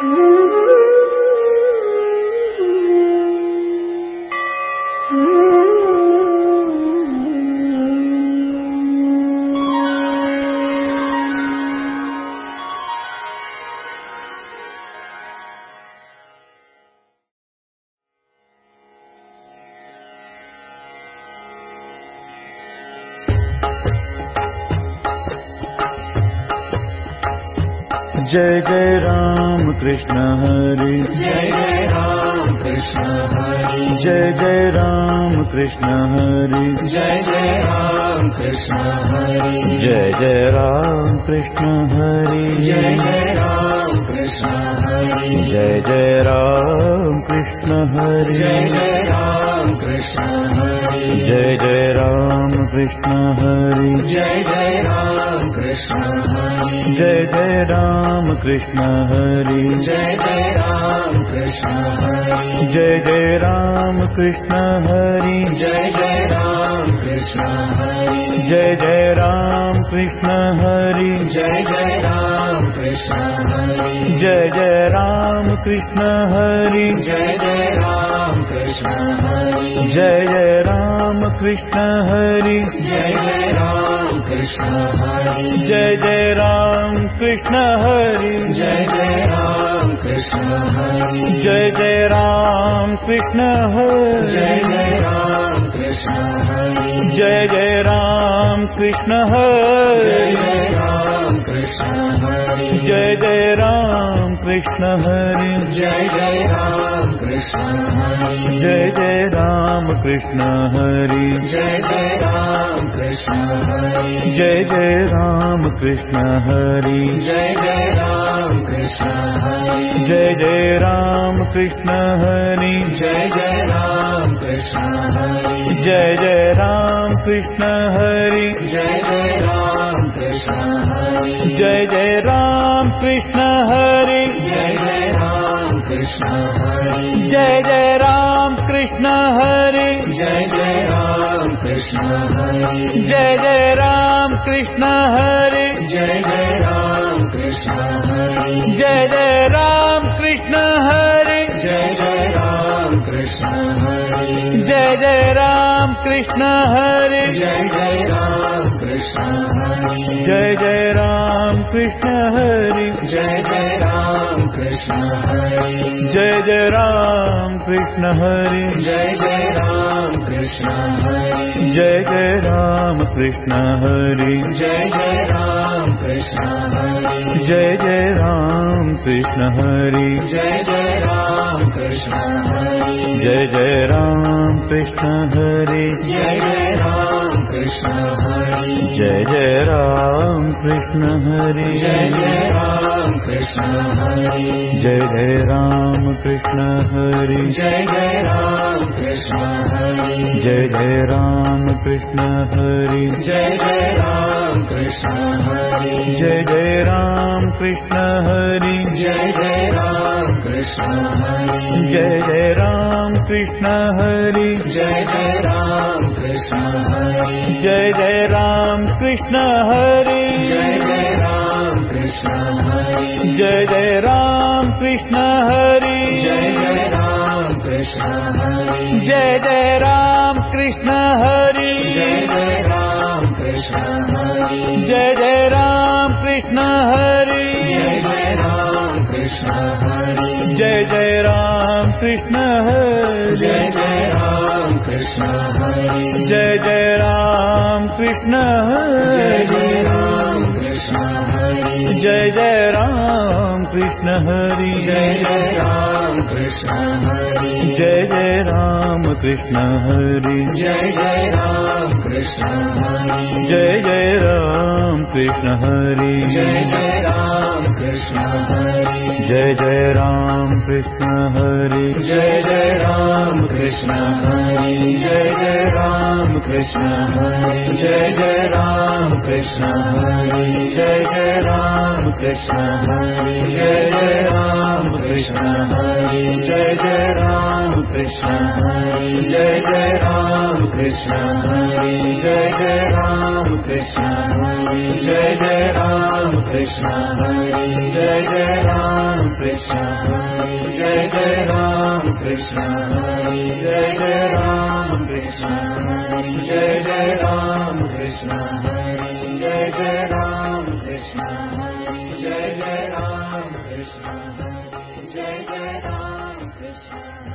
Mm-hmm. Jai Jai Ram Krishna Hari. Jai Jai Ram Krishna Hari. Jai Jai Ram Krishna Hari. Jai Jai Ram Krishna Hari. Jai Jai Ram Krishna Hari. Jai Jai Ram Krishna Hari. Jai Jai Ram Krishna Hari. Jai Jai Ram Krishna Hari. Jai Jai Ram Krishna Hari Jai Jai Ram Krishna Hari Jai Jai Ram Krishna Hari Jai Jai Ram Krishna Hari Jai Jai Ram Krishna Hari Jai Jai Ram Krishna Hari Jai Jai Ram Krishna Hari Jai Jai Ram Krishna Hari Jai Jai Ram Krishna Hari Jai Jai Ram Krishna Hari Jai Jai Krishna Hari. Jai Jai Ram Krishna Hari. Jai Jai Ram Krishna Hari. Jai Jai Ram Krishna Hari. Jai Jai Ram Krishna Hari. Jai Jai Ram Krishna Hari. Jai Jai Ram Krishna Hari. Jai Ram Krishna Hari. Jai Jai Ram Krishna Hari. Jai Jai Ram Jai Jai Ram Krishna Hari Jai Jai Ram Krishna Hari Jai Jai Ram Krishna Hari Jai Jai Ram Krishna Hari Jai Jai Ram Krishna Hari Jai Jai Ram Krishna Hari Jai Jai Ram Krishna Hari Jai Jai Ram Krishna Hari Jai Jai Ram Krishna Hari Jai Jai Ram Krishna Hari Jai Jai Ram Krishna Hari Jai Jai Ram Krishna Hari Jai Jai Ram Krishna Hari Jai Jai Ram Krishna Hari Jai Jai Ram Krishna Hari Jai Jai Ram Krishna Hari Jai Jai Ram Krishna Hari Jai Jai Ram Krishna Hari Jai Jai Ram Krishna Hari Jai Jai Ram Jai Jai Ram Krishna Hari Jai Jai Ram Krishna Hari Jai Jai Ram Krishna Hari Jai Jai Ram Krishna Hari Jai Jai Ram Krishna Hari Jai Jai Ram Krishna Hari Jai Jai Ram Krishna Hari Jai Jai Ram Krishna Hari Jai Jai Ram Krishna Hari Jai Jai Ram Krishna Hari Jai Jai Ram Krishna Hari Jai Jai Ram Krishna Hari Jai Jai Ram Krishna Hari Jai Jai Ram Krishna Hari Jai Jai Ram Krishna Hari Jai Jai Ram Krishna Hari Jai Jai Ram Krishna Hari Jai Jai Ram Krishna Hari Jai Jai Ram Krishna Hari Jai Jai Ram Krishna Hari Jai Jai Ram Krishna Hari Jai Jai Ram Krishna Hari Jai Jai Ram Krishna Hari Jai Jai Ram Krishna Hari Jai Jai Ram Krishna Hari Jai Jai Ram Krishna Hari Jai Jai Ram Krishna Hari Jai Jai Ram Krishna Jai Jai Hari Ram Krishna Hari Jai Jai Ram Krishna Hari Jai Jai Ram Krishna Hari. Jai Jai Ram Krishna Hari. Jai Jai Ram Krishna Hari. Jai Jai Ram Krishna Hari. Jai Jai Ram Krishna Hari. Jai Jai Ram Krishna Hari. Jai Jai Ram Krishna Hari. Jai Jai Ram Krishna Hari Jai Jai Ram Krishna Hari Jai Jai Ram Krishna Hari Jai Jai Ram Krishna Hari Jai Jai Ram Krishna Hari Jai Jai Ram Krishna Hari Jai Jai Ram Krishna Hari Jai Jai Ram Krishna Hari Jai Jai Ram Krishna Krishna Hare Jai Jai Ram Krishna Hare Jai Jai Jai Jai Ram Krishna